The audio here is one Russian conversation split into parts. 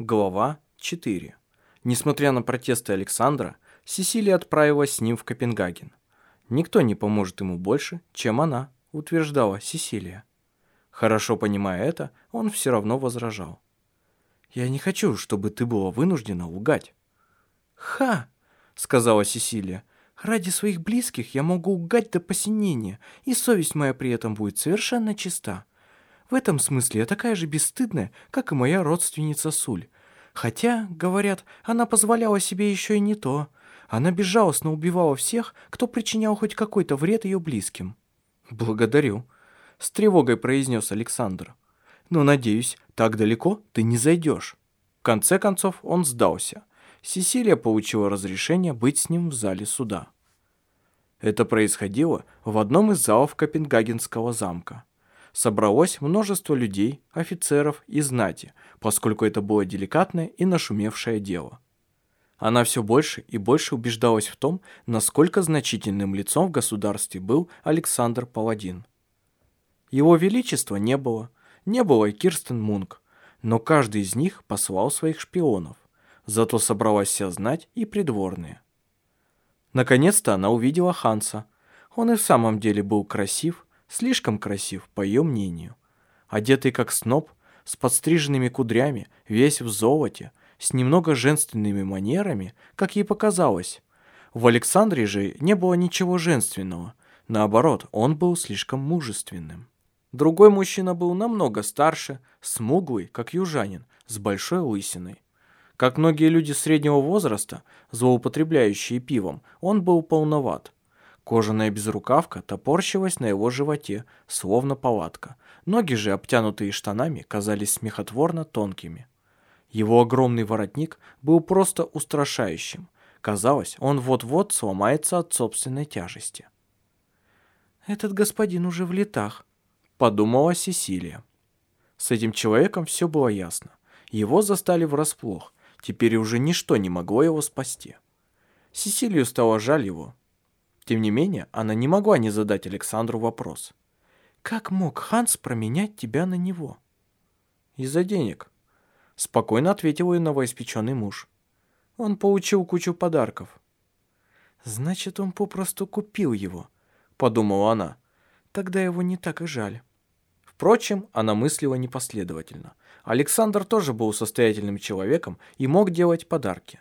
Глава 4. Несмотря на протесты Александра, Сесилия отправилась с ним в Копенгаген. Никто не поможет ему больше, чем она, утверждала Сесилия. Хорошо понимая это, он все равно возражал. «Я не хочу, чтобы ты была вынуждена лгать». «Ха!» — сказала Сесилия. «Ради своих близких я могу лгать до посинения, и совесть моя при этом будет совершенно чиста. В этом смысле я такая же бесстыдная, как и моя родственница Суль. Хотя, говорят, она позволяла себе еще и не то. Она безжалостно убивала всех, кто причинял хоть какой-то вред ее близким». «Благодарю», — с тревогой произнес Александр. «Но, надеюсь, так далеко ты не зайдешь». В конце концов он сдался. Сесилия получила разрешение быть с ним в зале суда. Это происходило в одном из залов Копенгагенского замка собралось множество людей, офицеров и знати, поскольку это было деликатное и нашумевшее дело. Она все больше и больше убеждалась в том, насколько значительным лицом в государстве был Александр Паладин. Его величества не было, не было и Кирстен Мунк, но каждый из них послал своих шпионов, зато собралась вся знать и придворные. Наконец-то она увидела Ханса. Он и в самом деле был красив, Слишком красив, по ее мнению. Одетый как сноб, с подстриженными кудрями, весь в золоте, с немного женственными манерами, как ей показалось. В Александре же не было ничего женственного. Наоборот, он был слишком мужественным. Другой мужчина был намного старше, смуглый, как южанин, с большой лысиной. Как многие люди среднего возраста, злоупотребляющие пивом, он был полноват. Кожаная безрукавка топорщилась на его животе, словно палатка. Ноги же, обтянутые штанами, казались смехотворно тонкими. Его огромный воротник был просто устрашающим. Казалось, он вот-вот сломается от собственной тяжести. «Этот господин уже в летах», — подумала Сесилия. С этим человеком все было ясно. Его застали врасплох. Теперь уже ничто не могло его спасти. Сесилию стало жаль его, тем не менее, она не могла не задать Александру вопрос. «Как мог Ханс променять тебя на него?» «Из-за денег», — спокойно ответил ее новоиспеченный муж. «Он получил кучу подарков». «Значит, он попросту купил его», — подумала она. «Тогда его не так и жаль». Впрочем, она мыслила непоследовательно. Александр тоже был состоятельным человеком и мог делать подарки.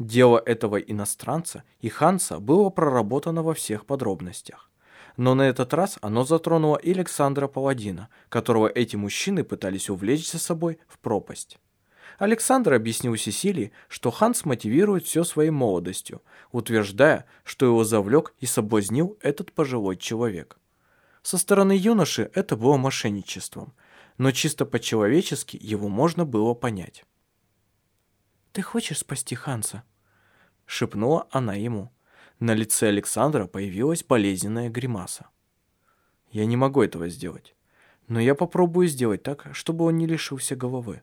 Дело этого иностранца и Ханса было проработано во всех подробностях. Но на этот раз оно затронуло и Александра Паладина, которого эти мужчины пытались увлечь за собой в пропасть. Александр объяснил Сесилии, что Ханс мотивирует все своей молодостью, утверждая, что его завлек и соблазнил этот пожилой человек. Со стороны юноши это было мошенничеством, но чисто по-человечески его можно было понять. «Ты хочешь спасти Ханса?» Шепнула она ему. На лице Александра появилась болезненная гримаса. «Я не могу этого сделать. Но я попробую сделать так, чтобы он не лишился головы.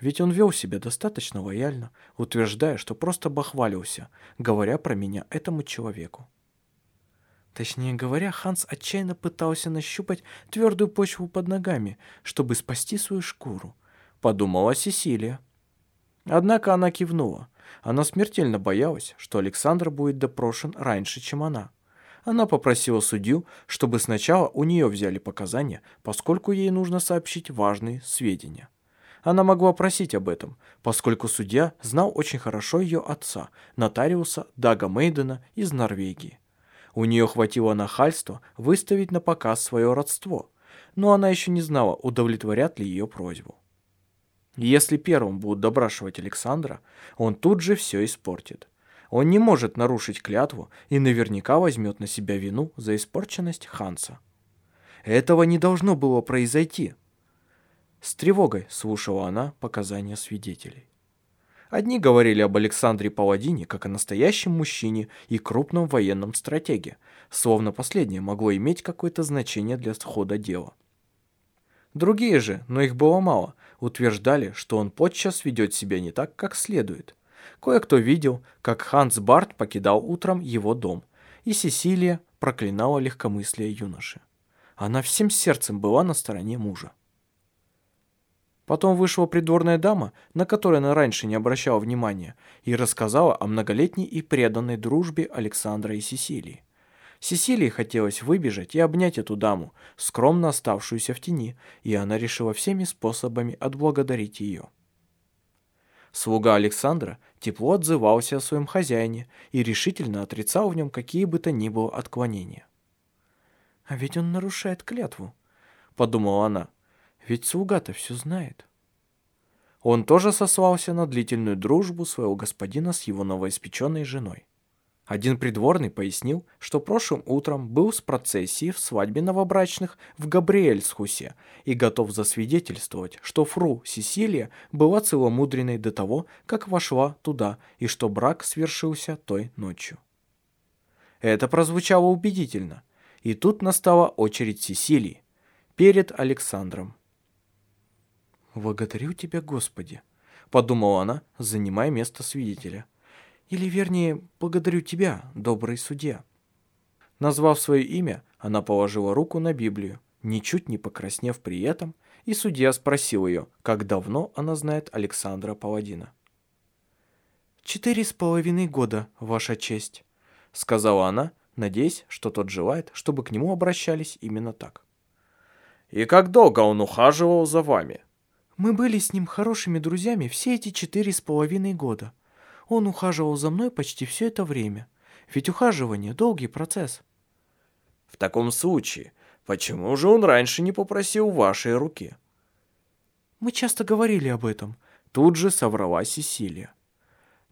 Ведь он вел себя достаточно лояльно, утверждая, что просто бахвалился, говоря про меня этому человеку. Точнее говоря, Ханс отчаянно пытался нащупать твердую почву под ногами, чтобы спасти свою шкуру, подумала Сесилия. Однако она кивнула. Она смертельно боялась, что Александр будет допрошен раньше, чем она. Она попросила судью, чтобы сначала у нее взяли показания, поскольку ей нужно сообщить важные сведения. Она могла просить об этом, поскольку судья знал очень хорошо ее отца, нотариуса Дага Мейдена из Норвегии. У нее хватило нахальства выставить на показ свое родство, но она еще не знала, удовлетворят ли ее просьбу. Если первым будут допрашивать Александра, он тут же все испортит. Он не может нарушить клятву и наверняка возьмет на себя вину за испорченность Ханса. Этого не должно было произойти. С тревогой слушала она показания свидетелей. Одни говорили об Александре Паладине как о настоящем мужчине и крупном военном стратеге, словно последнее могло иметь какое-то значение для хода дела. Другие же, но их было мало, утверждали, что он подчас ведет себя не так, как следует. Кое-кто видел, как Ханс Барт покидал утром его дом, и Сесилия проклинала легкомыслие юноши. Она всем сердцем была на стороне мужа. Потом вышла придворная дама, на которую она раньше не обращала внимания, и рассказала о многолетней и преданной дружбе Александра и Сесилии. Сесилии хотелось выбежать и обнять эту даму, скромно оставшуюся в тени, и она решила всеми способами отблагодарить ее. Слуга Александра тепло отзывался о своем хозяине и решительно отрицал в нем какие бы то ни было отклонения. «А ведь он нарушает клятву», — подумала она. Ведь слуга-то все знает. Он тоже сослался на длительную дружбу своего господина с его новоиспеченной женой. Один придворный пояснил, что прошлым утром был с процессией в свадьбе новобрачных в Габриэльсхусе и готов засвидетельствовать, что фру Сесилия была целомудренной до того, как вошла туда, и что брак свершился той ночью. Это прозвучало убедительно, и тут настала очередь Сесилии перед Александром. «Благодарю тебя, Господи», — подумала она, занимая место свидетеля. «Или, вернее, благодарю тебя, добрый судья». Назвав свое имя, она положила руку на Библию, ничуть не покраснев при этом, и судья спросил ее, как давно она знает Александра Паладина. «Четыре с половиной года, Ваша честь», — сказала она, надеясь, что тот желает, чтобы к нему обращались именно так. «И как долго он ухаживал за вами?» Мы были с ним хорошими друзьями все эти четыре с половиной года. Он ухаживал за мной почти все это время. Ведь ухаживание – долгий процесс. В таком случае, почему же он раньше не попросил вашей руки? Мы часто говорили об этом. Тут же соврала Сесилия.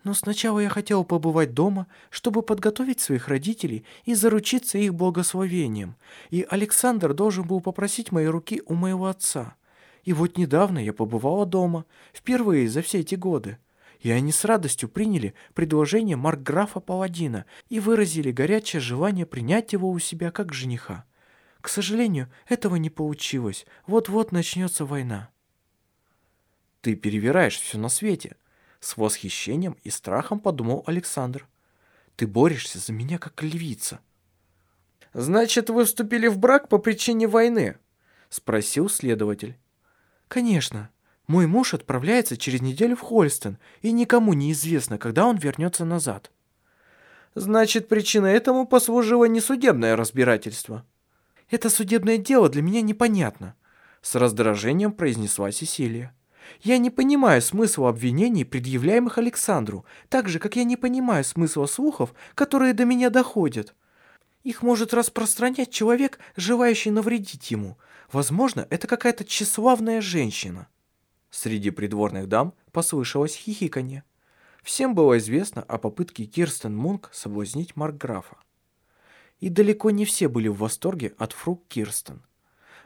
Но сначала я хотела побывать дома, чтобы подготовить своих родителей и заручиться их благословением. И Александр должен был попросить моей руки у моего отца – и вот недавно я побывала дома, впервые за все эти годы. И они с радостью приняли предложение Маркграфа Паладина и выразили горячее желание принять его у себя как жениха. К сожалению, этого не получилось. Вот-вот начнется война. Ты перевираешь все на свете. С восхищением и страхом подумал Александр. Ты борешься за меня как львица. Значит, вы вступили в брак по причине войны? Спросил следователь. «Конечно. Мой муж отправляется через неделю в Хольстон, и никому не известно, когда он вернется назад». «Значит, причиной этому послужило не судебное разбирательство». «Это судебное дело для меня непонятно», — с раздражением произнесла Сесилия. «Я не понимаю смысла обвинений, предъявляемых Александру, так же, как я не понимаю смысла слухов, которые до меня доходят. Их может распространять человек, желающий навредить ему, Возможно, это какая-то тщеславная женщина. Среди придворных дам послышалось хихиканье. Всем было известно о попытке Кирстен Мунк соблазнить Маркграфа. И далеко не все были в восторге от фру Кирстен.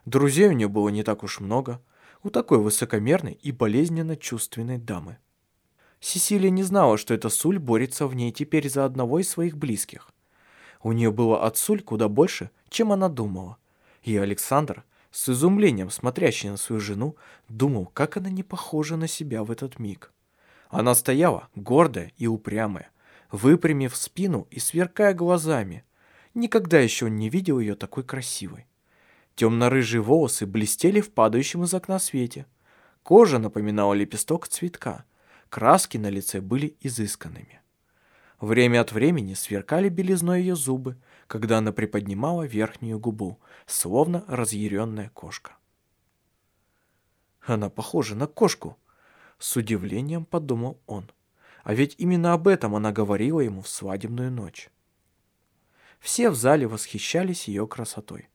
Друзей у нее было не так уж много, у такой высокомерной и болезненно чувственной дамы. Сесилия не знала, что эта Суль борется в ней теперь за одного из своих близких. У нее было от Суль куда больше, чем она думала. И Александр с изумлением смотрящий на свою жену, думал, как она не похожа на себя в этот миг. Она стояла, гордая и упрямая, выпрямив спину и сверкая глазами. Никогда еще он не видел ее такой красивой. Темно-рыжие волосы блестели в падающем из окна свете. Кожа напоминала лепесток цветка. Краски на лице были изысканными. Время от времени сверкали белизной ее зубы, когда она приподнимала верхнюю губу, словно разъяренная кошка. Она похожа на кошку, с удивлением подумал он. А ведь именно об этом она говорила ему в свадебную ночь. Все в зале восхищались ее красотой.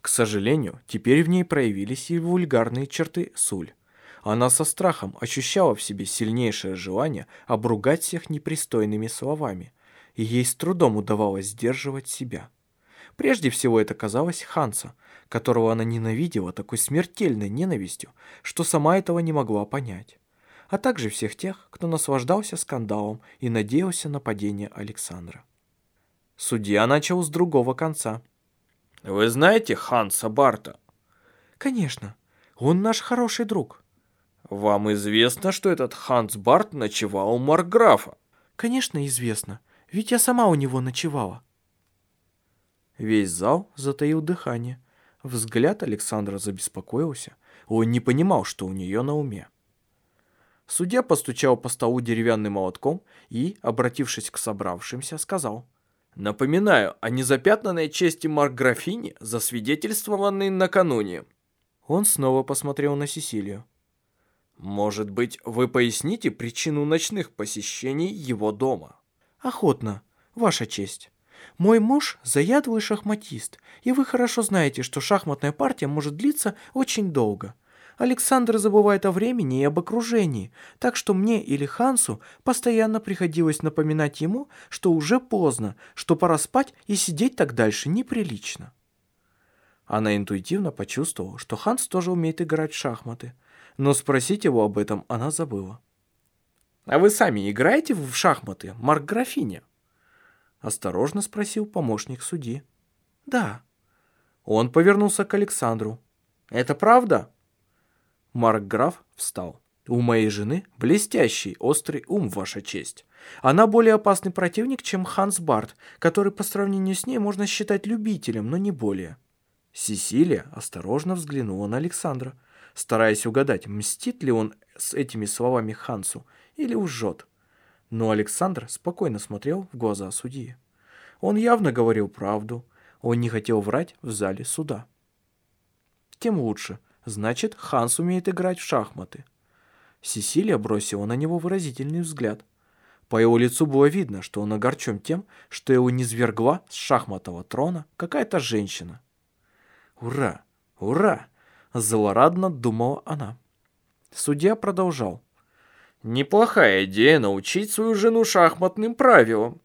К сожалению, теперь в ней проявились и вульгарные черты Суль. Она со страхом ощущала в себе сильнейшее желание обругать всех непристойными словами, и ей с трудом удавалось сдерживать себя. Прежде всего это казалось Ханса, которого она ненавидела такой смертельной ненавистью, что сама этого не могла понять, а также всех тех, кто наслаждался скандалом и надеялся на падение Александра. Судья начал с другого конца. «Вы знаете Ханса Барта?» «Конечно. Он наш хороший друг». «Вам известно, что этот Ханс Барт ночевал у Марграфа?» «Конечно, известно. Ведь я сама у него ночевала. Весь зал затаил дыхание. Взгляд Александра забеспокоился. Он не понимал, что у нее на уме. Судья постучал по столу деревянным молотком и, обратившись к собравшимся, сказал. «Напоминаю о незапятнанной чести Марк-графини, засвидетельствованной накануне». Он снова посмотрел на Сесилию. «Может быть, вы поясните причину ночных посещений его дома?» «Охотно, ваша честь. Мой муж – заядлый шахматист, и вы хорошо знаете, что шахматная партия может длиться очень долго. Александр забывает о времени и об окружении, так что мне или Хансу постоянно приходилось напоминать ему, что уже поздно, что пора спать и сидеть так дальше неприлично. Она интуитивно почувствовала, что Ханс тоже умеет играть в шахматы, но спросить его об этом она забыла. «А вы сами играете в шахматы, Марк Графиня?» Осторожно спросил помощник судьи. «Да». Он повернулся к Александру. «Это правда?» Маркграф встал. «У моей жены блестящий, острый ум, ваша честь. Она более опасный противник, чем Ханс Барт, который по сравнению с ней можно считать любителем, но не более». Сесилия осторожно взглянула на Александра, стараясь угадать, мстит ли он с этими словами Хансу или лжет. Но Александр спокойно смотрел в глаза судьи. Он явно говорил правду, он не хотел врать в зале суда. Тем лучше, Значит, Ханс умеет играть в шахматы. Сесилия бросила на него выразительный взгляд. По его лицу было видно, что он огорчен тем, что его низвергла с шахматного трона какая-то женщина. «Ура! Ура!» – злорадно думала она. Судья продолжал. «Неплохая идея научить свою жену шахматным правилам».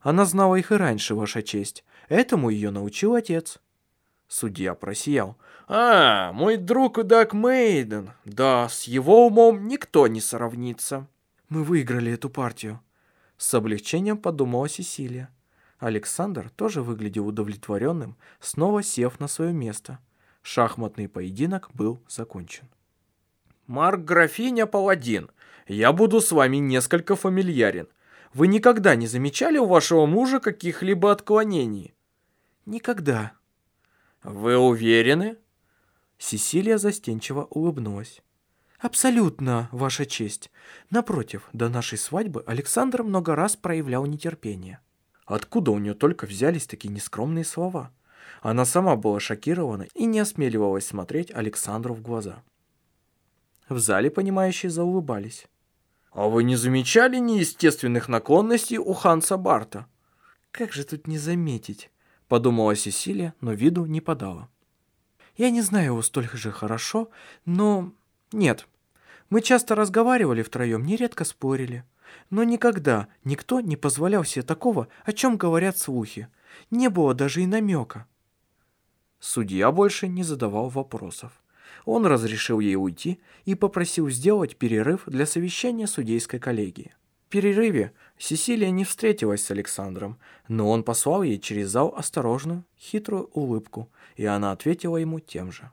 Она знала их и раньше, ваша честь. Этому ее научил отец. Судья просиял. «А, мой друг Даг Мейден. Да, с его умом никто не сравнится». «Мы выиграли эту партию», — с облегчением подумала Сесилия. Александр тоже выглядел удовлетворенным, снова сев на свое место. Шахматный поединок был закончен. «Марк Графиня Паладин, я буду с вами несколько фамильярен. Вы никогда не замечали у вашего мужа каких-либо отклонений?» «Никогда», «Вы уверены?» Сесилия застенчиво улыбнулась. «Абсолютно, Ваша честь. Напротив, до нашей свадьбы Александр много раз проявлял нетерпение. Откуда у нее только взялись такие нескромные слова? Она сама была шокирована и не осмеливалась смотреть Александру в глаза. В зале понимающие заулыбались. «А вы не замечали неестественных наклонностей у Ханса Барта?» «Как же тут не заметить?» подумала Сесилия, но виду не подала. Я не знаю его столько же хорошо, но... Нет. Мы часто разговаривали втроем, нередко спорили. Но никогда никто не позволял себе такого, о чем говорят слухи. Не было даже и намека. Судья больше не задавал вопросов. Он разрешил ей уйти и попросил сделать перерыв для совещания судейской коллегии перерыве Сесилия не встретилась с Александром, но он послал ей через зал осторожную, хитрую улыбку, и она ответила ему тем же.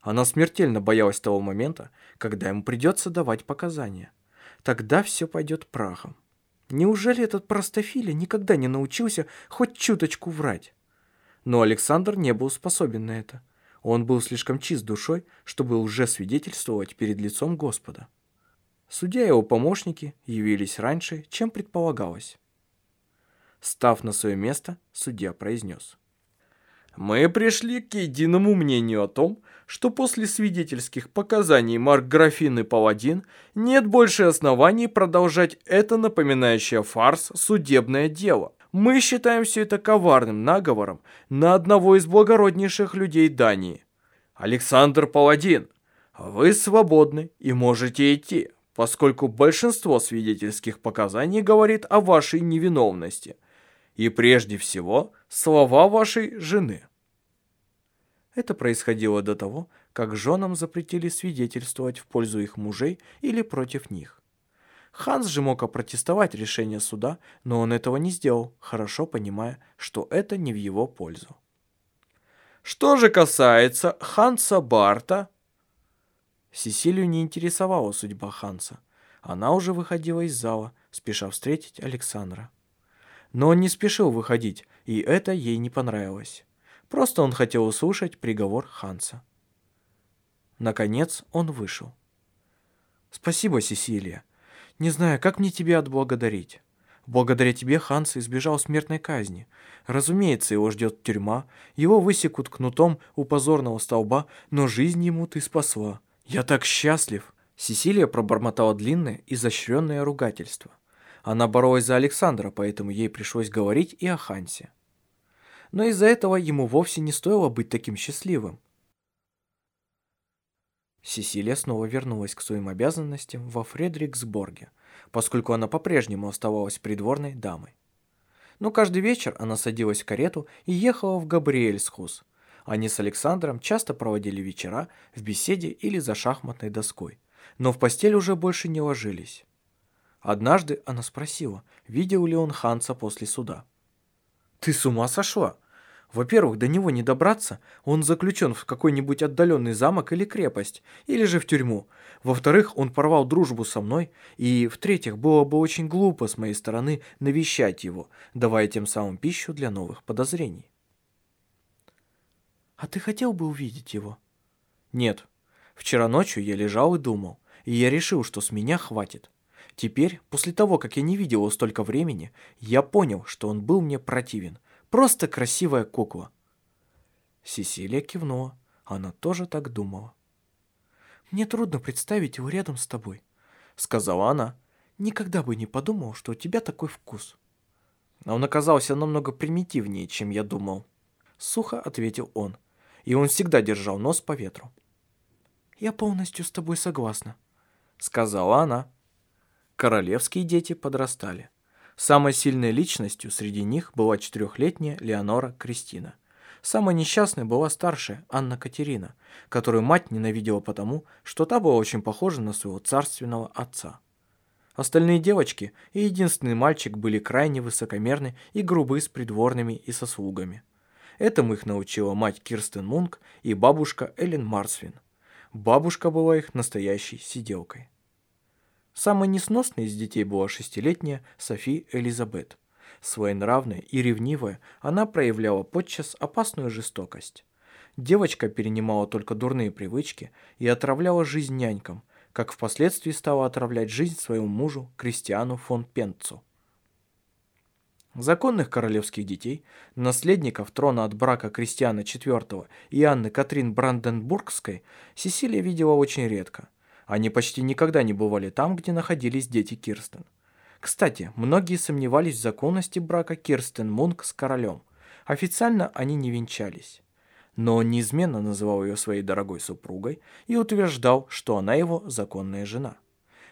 Она смертельно боялась того момента, когда ему придется давать показания. Тогда все пойдет прахом. Неужели этот простофиля никогда не научился хоть чуточку врать? Но Александр не был способен на это. Он был слишком чист душой, чтобы уже свидетельствовать перед лицом Господа. Судья и его помощники явились раньше, чем предполагалось. Став на свое место, судья произнес. «Мы пришли к единому мнению о том, что после свидетельских показаний Марк Графин и Паладин нет больше оснований продолжать это напоминающее фарс судебное дело. Мы считаем все это коварным наговором на одного из благороднейших людей Дании. Александр Паладин, вы свободны и можете идти поскольку большинство свидетельских показаний говорит о вашей невиновности. И прежде всего, слова вашей жены. Это происходило до того, как женам запретили свидетельствовать в пользу их мужей или против них. Ханс же мог опротестовать решение суда, но он этого не сделал, хорошо понимая, что это не в его пользу. Что же касается Ханса Барта, Сесилию не интересовала судьба Ханса. Она уже выходила из зала, спеша встретить Александра. Но он не спешил выходить, и это ей не понравилось. Просто он хотел услышать приговор Ханса. Наконец он вышел. «Спасибо, Сесилия. Не знаю, как мне тебя отблагодарить. Благодаря тебе Ханс избежал смертной казни. Разумеется, его ждет тюрьма, его высекут кнутом у позорного столба, но жизнь ему ты спасла. Я так счастлив!» Сесилия пробормотала длинное, изощренное ругательство. Она боролась за Александра, поэтому ей пришлось говорить и о Хансе. Но из-за этого ему вовсе не стоило быть таким счастливым. Сесилия снова вернулась к своим обязанностям во Фредериксборге, поскольку она по-прежнему оставалась придворной дамой. Но каждый вечер она садилась в карету и ехала в Габриэльсхус. Они с Александром часто проводили вечера в беседе или за шахматной доской, но в постель уже больше не ложились. Однажды она спросила, видел ли он Ханса после суда. «Ты с ума сошла? Во-первых, до него не добраться, он заключен в какой-нибудь отдаленный замок или крепость, или же в тюрьму. Во-вторых, он порвал дружбу со мной, и, в-третьих, было бы очень глупо с моей стороны навещать его, давая тем самым пищу для новых подозрений. «А ты хотел бы увидеть его?» «Нет. Вчера ночью я лежал и думал, и я решил, что с меня хватит. Теперь, после того, как я не видел его столько времени, я понял, что он был мне противен, Просто красивая кукла». Сесилия кивнула. Она тоже так думала. «Мне трудно представить его рядом с тобой», — сказала она. «Никогда бы не подумал, что у тебя такой вкус». А он оказался намного примитивнее, чем я думал. Сухо ответил он. И он всегда держал нос по ветру. «Я полностью с тобой согласна», — сказала она. Королевские дети подрастали. Самой сильной личностью среди них была четырехлетняя Леонора Кристина. Самой несчастной была старшая Анна Катерина, которую мать ненавидела потому, что та была очень похожа на своего царственного отца. Остальные девочки и единственный мальчик были крайне высокомерны и грубы с придворными и со слугами. Этому их научила мать Кирстен Мунк и бабушка Эллен Марсвин. Бабушка была их настоящей сиделкой. Самой несносной из детей была шестилетняя Софи Элизабет. Своенравная и ревнивая, она проявляла подчас опасную жестокость. Девочка перенимала только дурные привычки и отравляла жизнь нянькам, как впоследствии стала отравлять жизнь своему мужу Кристиану фон Пенцу. Законных королевских детей, наследников трона от брака Кристиана IV и Анны Катрин Бранденбургской, Сесилия видела очень редко. Они почти никогда не бывали там, где находились дети Кирстен. Кстати, многие сомневались в законности брака Кирстен Мунк с королем. Официально они не венчались. Но он неизменно называл ее своей дорогой супругой и утверждал, что она его законная жена.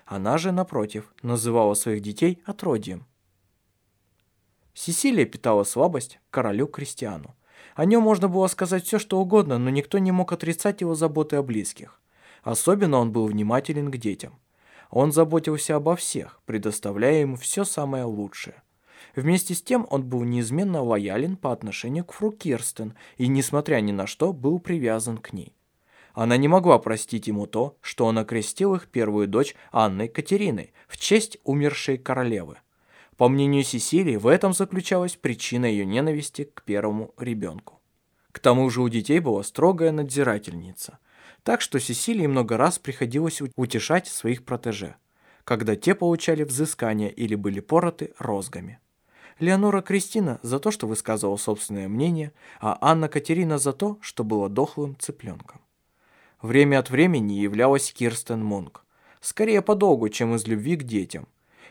Она же, напротив, называла своих детей отродьем. Сесилия питала слабость королю Кристиану. О нем можно было сказать все, что угодно, но никто не мог отрицать его заботы о близких. Особенно он был внимателен к детям. Он заботился обо всех, предоставляя им все самое лучшее. Вместе с тем он был неизменно лоялен по отношению к Фру Кирстен и, несмотря ни на что, был привязан к ней. Она не могла простить ему то, что он окрестил их первую дочь Анной Катериной в честь умершей королевы. По мнению Сесилии, в этом заключалась причина ее ненависти к первому ребенку. К тому же у детей была строгая надзирательница – так что Сесилии много раз приходилось утешать своих протеже, когда те получали взыскания или были пороты розгами. Леонора Кристина за то, что высказывала собственное мнение, а Анна Катерина за то, что была дохлым цыпленком. Время от времени являлась Кирстен Мунк, скорее подолгу, чем из любви к детям,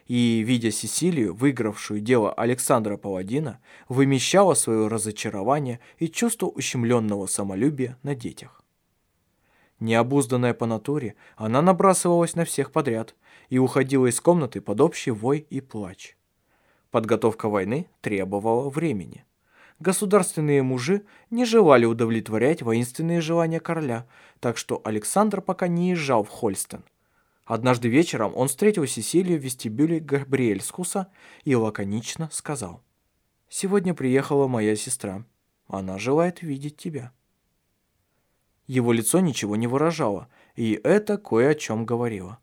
и, видя Сесилию, выигравшую дело Александра Паладина, вымещала свое разочарование и чувство ущемленного самолюбия на детях. Необузданная по натуре, она набрасывалась на всех подряд и уходила из комнаты под общий вой и плач. Подготовка войны требовала времени. Государственные мужи не желали удовлетворять воинственные желания короля, так что Александр пока не езжал в Хольстен. Однажды вечером он встретил Сесилию в вестибюле Габриэльскуса и лаконично сказал «Сегодня приехала моя сестра. Она желает видеть тебя». Его лицо ничего не выражало, и это кое о чем говорило.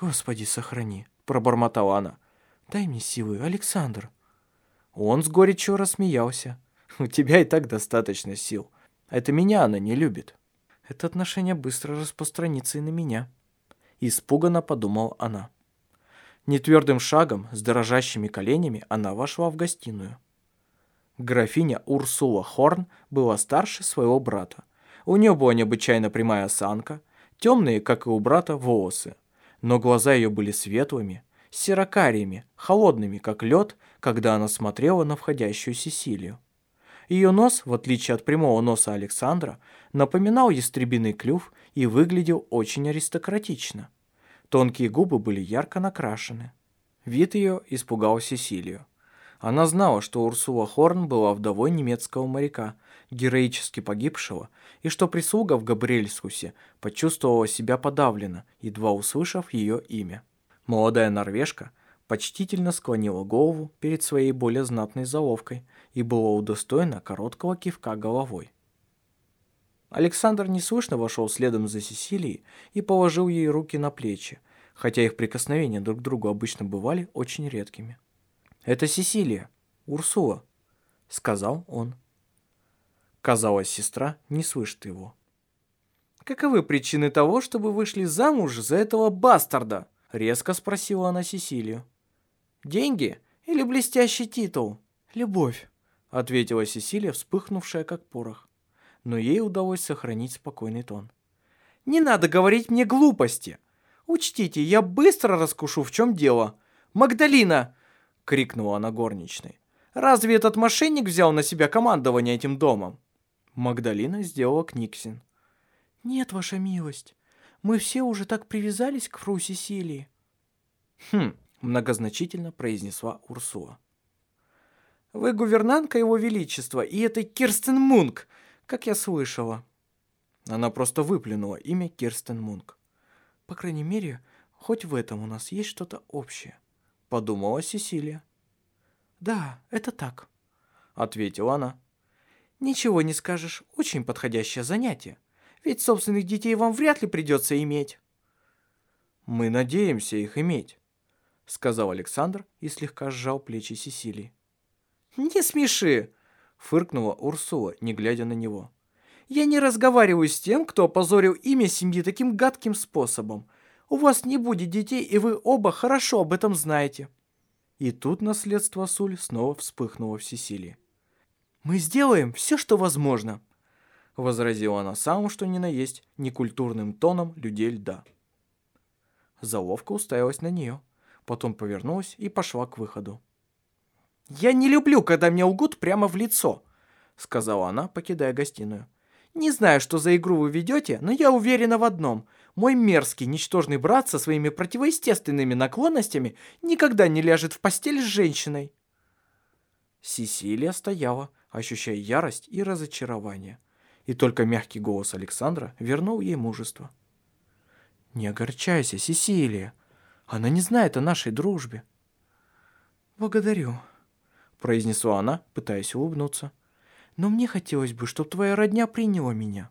«Господи, сохрани!» – пробормотала она. «Дай мне силы, Александр!» Он с горечью рассмеялся. «У тебя и так достаточно сил. Это меня она не любит». Это отношение быстро распространится и на меня. Испуганно подумала она. Нетвердым шагом, с дрожащими коленями, она вошла в гостиную. Графиня Урсула Хорн была старше своего брата. У нее была необычайно прямая осанка, темные, как и у брата, волосы. Но глаза ее были светлыми, серокариями, холодными, как лед, когда она смотрела на входящую Сесилию. Ее нос, в отличие от прямого носа Александра, напоминал ястребиный клюв и выглядел очень аристократично. Тонкие губы были ярко накрашены. Вид ее испугал Сесилию. Она знала, что Урсула Хорн была вдовой немецкого моряка, героически погибшего, и что прислуга в Габриэльскусе почувствовала себя подавленно, едва услышав ее имя. Молодая норвежка почтительно склонила голову перед своей более знатной заловкой и была удостоена короткого кивка головой. Александр неслышно вошел следом за Сесилией и положил ей руки на плечи, хотя их прикосновения друг к другу обычно бывали очень редкими. «Это Сесилия, Урсула», — сказал он. Казалось, сестра не слышит его. «Каковы причины того, чтобы вышли замуж за этого бастарда?» — резко спросила она Сесилию. «Деньги или блестящий титул?» «Любовь», — ответила Сесилия, вспыхнувшая как порох. Но ей удалось сохранить спокойный тон. «Не надо говорить мне глупости. Учтите, я быстро раскушу, в чем дело. Магдалина!» — крикнула она горничной. «Разве этот мошенник взял на себя командование этим домом?» Магдалина сделала Книксин. «Нет, ваша милость. Мы все уже так привязались к фру Сесилии». «Хм», — многозначительно произнесла Урсула. «Вы гувернантка его величества и этой Кирстен Мунк, как я слышала». Она просто выплюнула имя Кирстен Мунк. «По крайней мере, хоть в этом у нас есть что-то общее», — подумала Сесилия. «Да, это так», — ответила она. «Ничего не скажешь, очень подходящее занятие. Ведь собственных детей вам вряд ли придется иметь». «Мы надеемся их иметь», — сказал Александр и слегка сжал плечи Сесилии. «Не смеши!» — фыркнула Урсула, не глядя на него. «Я не разговариваю с тем, кто опозорил имя семьи таким гадким способом. У вас не будет детей, и вы оба хорошо об этом знаете». И тут наследство Суль снова вспыхнуло в Сесилии. «Мы сделаем все, что возможно», — возразила она самым что ни на есть некультурным тоном людей льда. Заловка уставилась на нее, потом повернулась и пошла к выходу. «Я не люблю, когда мне лгут прямо в лицо», — сказала она, покидая гостиную. «Не знаю, что за игру вы ведете, но я уверена в одном. Мой мерзкий, ничтожный брат со своими противоестественными наклонностями никогда не ляжет в постель с женщиной». Сесилия стояла, ощущая ярость и разочарование. И только мягкий голос Александра вернул ей мужество. «Не огорчайся, Сесилия. Она не знает о нашей дружбе». «Благодарю», — произнесла она, пытаясь улыбнуться. «Но мне хотелось бы, чтобы твоя родня приняла меня».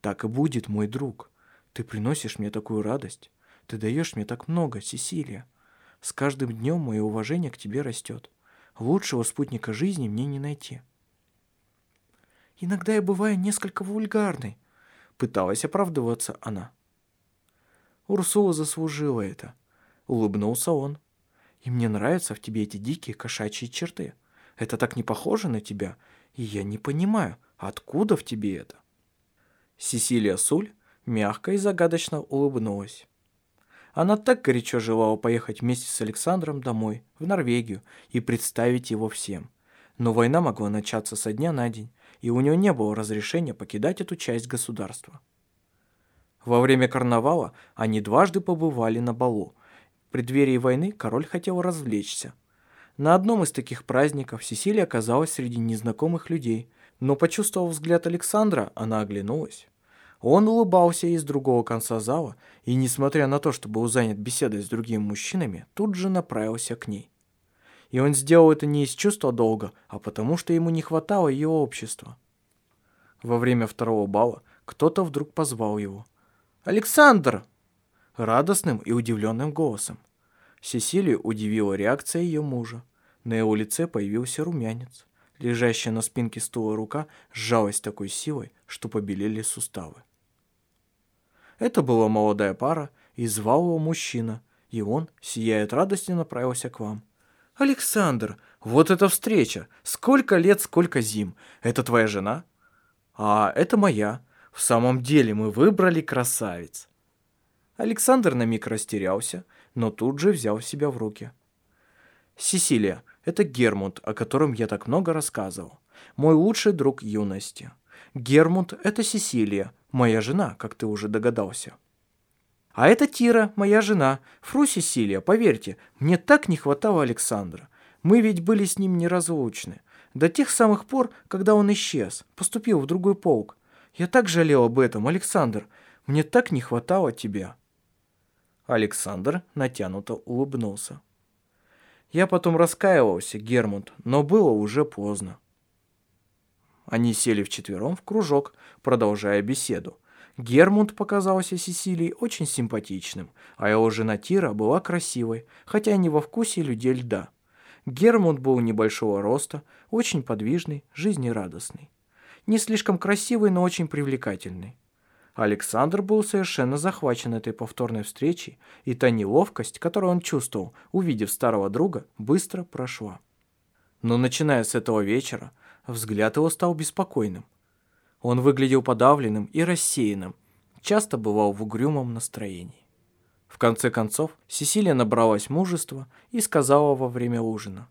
«Так и будет, мой друг. Ты приносишь мне такую радость. Ты даешь мне так много, Сесилия. С каждым днем мое уважение к тебе растет. Лучшего спутника жизни мне не найти. Иногда я бываю несколько вульгарной, пыталась оправдываться она. Урсула заслужила это. Улыбнулся он. И мне нравятся в тебе эти дикие кошачьи черты. Это так не похоже на тебя, и я не понимаю, откуда в тебе это. Сесилия Суль мягко и загадочно улыбнулась. Она так горячо желала поехать вместе с Александром домой, в Норвегию, и представить его всем. Но война могла начаться со дня на день, и у него не было разрешения покидать эту часть государства. Во время карнавала они дважды побывали на балу. В преддверии войны король хотел развлечься. На одном из таких праздников Сесилия оказалась среди незнакомых людей, но, почувствовав взгляд Александра, она оглянулась. Он улыбался из другого конца зала и, несмотря на то, что был занят беседой с другими мужчинами, тут же направился к ней. И он сделал это не из чувства долга, а потому что ему не хватало ее общества. Во время второго бала кто-то вдруг позвал его. «Александр!» Радостным и удивленным голосом. Сесилию удивила реакция ее мужа. На его лице появился румянец. Лежащая на спинке стула рука сжалась такой силой, что побелели суставы. Это была молодая пара, и звал его мужчина, и он, сияя от радости, направился к вам. «Александр, вот эта встреча! Сколько лет, сколько зим! Это твоя жена?» «А это моя. В самом деле мы выбрали красавиц!» Александр на миг растерялся, но тут же взял себя в руки. «Сесилия, это Гермунд, о котором я так много рассказывал. Мой лучший друг юности. Гермунд – это Сесилия, моя жена, как ты уже догадался. А это Тира, моя жена. Фру Сесилия, поверьте, мне так не хватало Александра. Мы ведь были с ним неразлучны. До тех самых пор, когда он исчез, поступил в другой полк. Я так жалел об этом, Александр. Мне так не хватало тебя. Александр натянуто улыбнулся. Я потом раскаивался, Гермунд, но было уже поздно. Они сели вчетвером в кружок, продолжая беседу. Гермунд показался Сесилии очень симпатичным, а его жена Тира была красивой, хотя не во вкусе людей льда. Гермунд был небольшого роста, очень подвижный, жизнерадостный. Не слишком красивый, но очень привлекательный. Александр был совершенно захвачен этой повторной встречей, и та неловкость, которую он чувствовал, увидев старого друга, быстро прошла. Но начиная с этого вечера, взгляд его стал беспокойным. Он выглядел подавленным и рассеянным, часто бывал в угрюмом настроении. В конце концов, Сесилия набралась мужества и сказала во время ужина.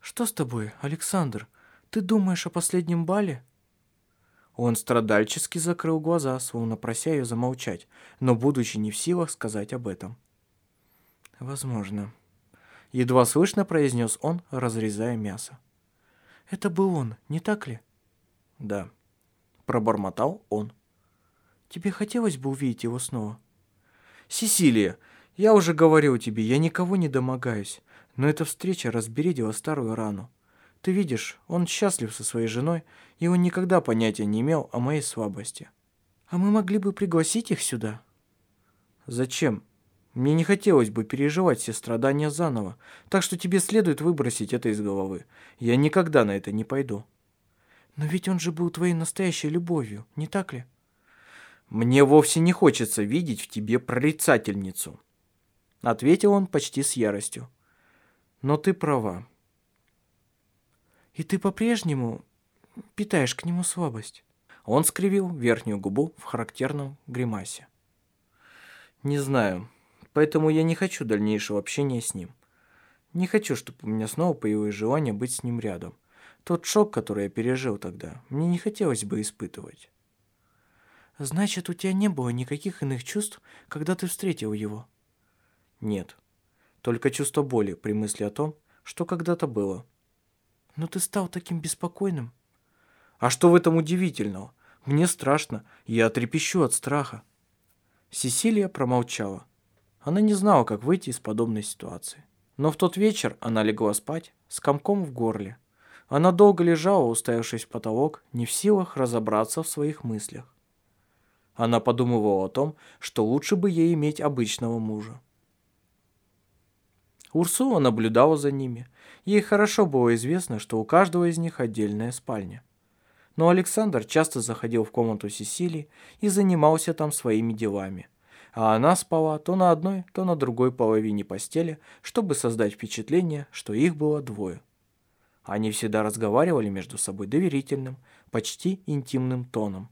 «Что с тобой, Александр? Ты думаешь о последнем бале?» Он страдальчески закрыл глаза, словно прося ее замолчать, но будучи не в силах сказать об этом. «Возможно», — едва слышно произнес он, разрезая мясо. «Это был он, не так ли?» «Да», — пробормотал он. «Тебе хотелось бы увидеть его снова?» «Сесилия, я уже говорил тебе, я никого не домогаюсь, но эта встреча разбередила старую рану. Ты видишь, он счастлив со своей женой, и он никогда понятия не имел о моей слабости. А мы могли бы пригласить их сюда? Зачем? Мне не хотелось бы переживать все страдания заново, так что тебе следует выбросить это из головы. Я никогда на это не пойду. Но ведь он же был твоей настоящей любовью, не так ли? Мне вовсе не хочется видеть в тебе прорицательницу. Ответил он почти с яростью. Но ты права. И ты по-прежнему питаешь к нему слабость. Он скривил верхнюю губу в характерном гримасе. Не знаю, поэтому я не хочу дальнейшего общения с ним. Не хочу, чтобы у меня снова появилось желание быть с ним рядом. Тот шок, который я пережил тогда, мне не хотелось бы испытывать. Значит, у тебя не было никаких иных чувств, когда ты встретил его? Нет. Только чувство боли при мысли о том, что когда-то было. Но ты стал таким беспокойным. А что в этом удивительного? Мне страшно, я трепещу от страха. Сесилия промолчала. Она не знала, как выйти из подобной ситуации. Но в тот вечер она легла спать с комком в горле. Она долго лежала, уставившись в потолок, не в силах разобраться в своих мыслях. Она подумывала о том, что лучше бы ей иметь обычного мужа. Урсула наблюдала за ними. Ей хорошо было известно, что у каждого из них отдельная спальня. Но Александр часто заходил в комнату Сесилии и занимался там своими делами. А она спала то на одной, то на другой половине постели, чтобы создать впечатление, что их было двое. Они всегда разговаривали между собой доверительным, почти интимным тоном.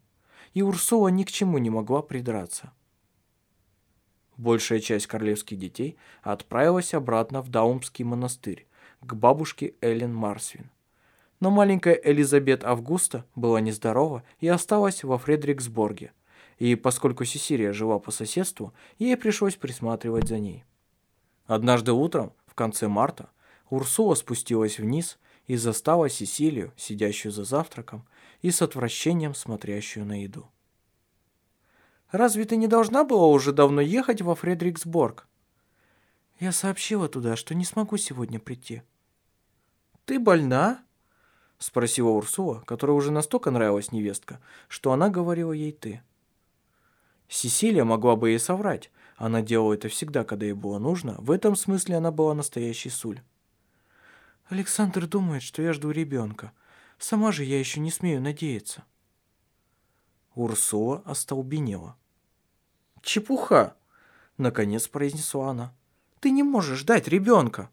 И Урсула ни к чему не могла придраться. Большая часть королевских детей отправилась обратно в Даумский монастырь, к бабушке Эллен Марсвин. Но маленькая Элизабет Августа была нездорова и осталась во Фредериксборге. И поскольку Сесилия жила по соседству, ей пришлось присматривать за ней. Однажды утром, в конце марта, Урсула спустилась вниз и застала Сесилию, сидящую за завтраком, и с отвращением смотрящую на еду. Разве ты не должна была уже давно ехать во Фредериксборг? Я сообщила туда, что не смогу сегодня прийти. Ты больна? Спросила Урсула, которая уже настолько нравилась невестка, что она говорила ей «ты». Сесилия могла бы ей соврать. Она делала это всегда, когда ей было нужно. В этом смысле она была настоящей суль. Александр думает, что я жду ребенка. Сама же я еще не смею надеяться. Урсула остолбенела. чепуха!» Наконец произнесла она. «Ты не можешь ждать ребенка!»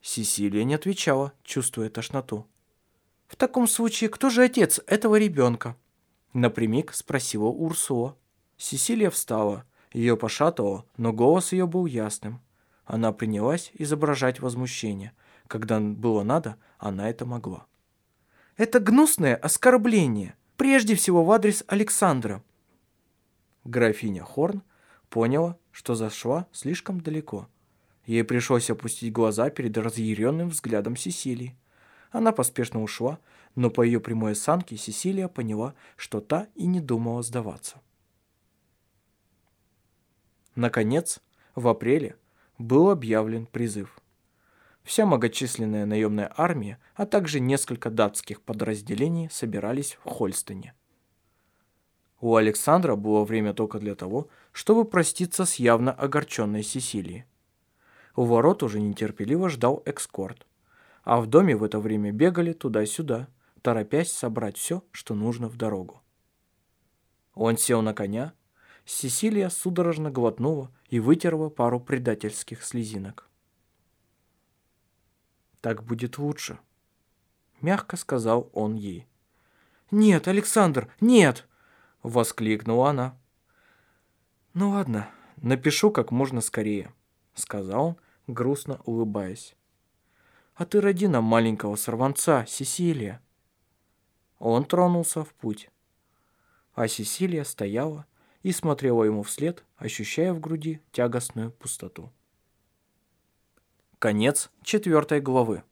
Сесилия не отвечала, чувствуя тошноту. «В таком случае, кто же отец этого ребенка?» Напрямик спросила Урсула. Сесилия встала. Ее пошатывало, но голос ее был ясным. Она принялась изображать возмущение. Когда было надо, она это могла. «Это гнусное оскорбление, прежде всего в адрес Александра». Графиня Хорн поняла, что зашла слишком далеко. Ей пришлось опустить глаза перед разъяренным взглядом Сесилии. Она поспешно ушла, но по ее прямой осанке Сесилия поняла, что та и не думала сдаваться. Наконец, в апреле был объявлен призыв. Вся многочисленная наемная армия, а также несколько датских подразделений собирались в Хольстене. У Александра было время только для того, чтобы проститься с явно огорченной Сесилией. У ворот уже нетерпеливо ждал экскорт, а в доме в это время бегали туда-сюда, торопясь собрать все, что нужно в дорогу. Он сел на коня, Сесилия судорожно глотнула и вытерла пару предательских слезинок. «Так будет лучше», — мягко сказал он ей. «Нет, Александр, нет!» — воскликнула она. «Ну ладно, напишу как можно скорее», — сказал он, грустно улыбаясь. «А ты роди нам маленького сорванца, Сесилия». Он тронулся в путь, а Сесилия стояла и смотрела ему вслед, ощущая в груди тягостную пустоту. Конец четвертой главы.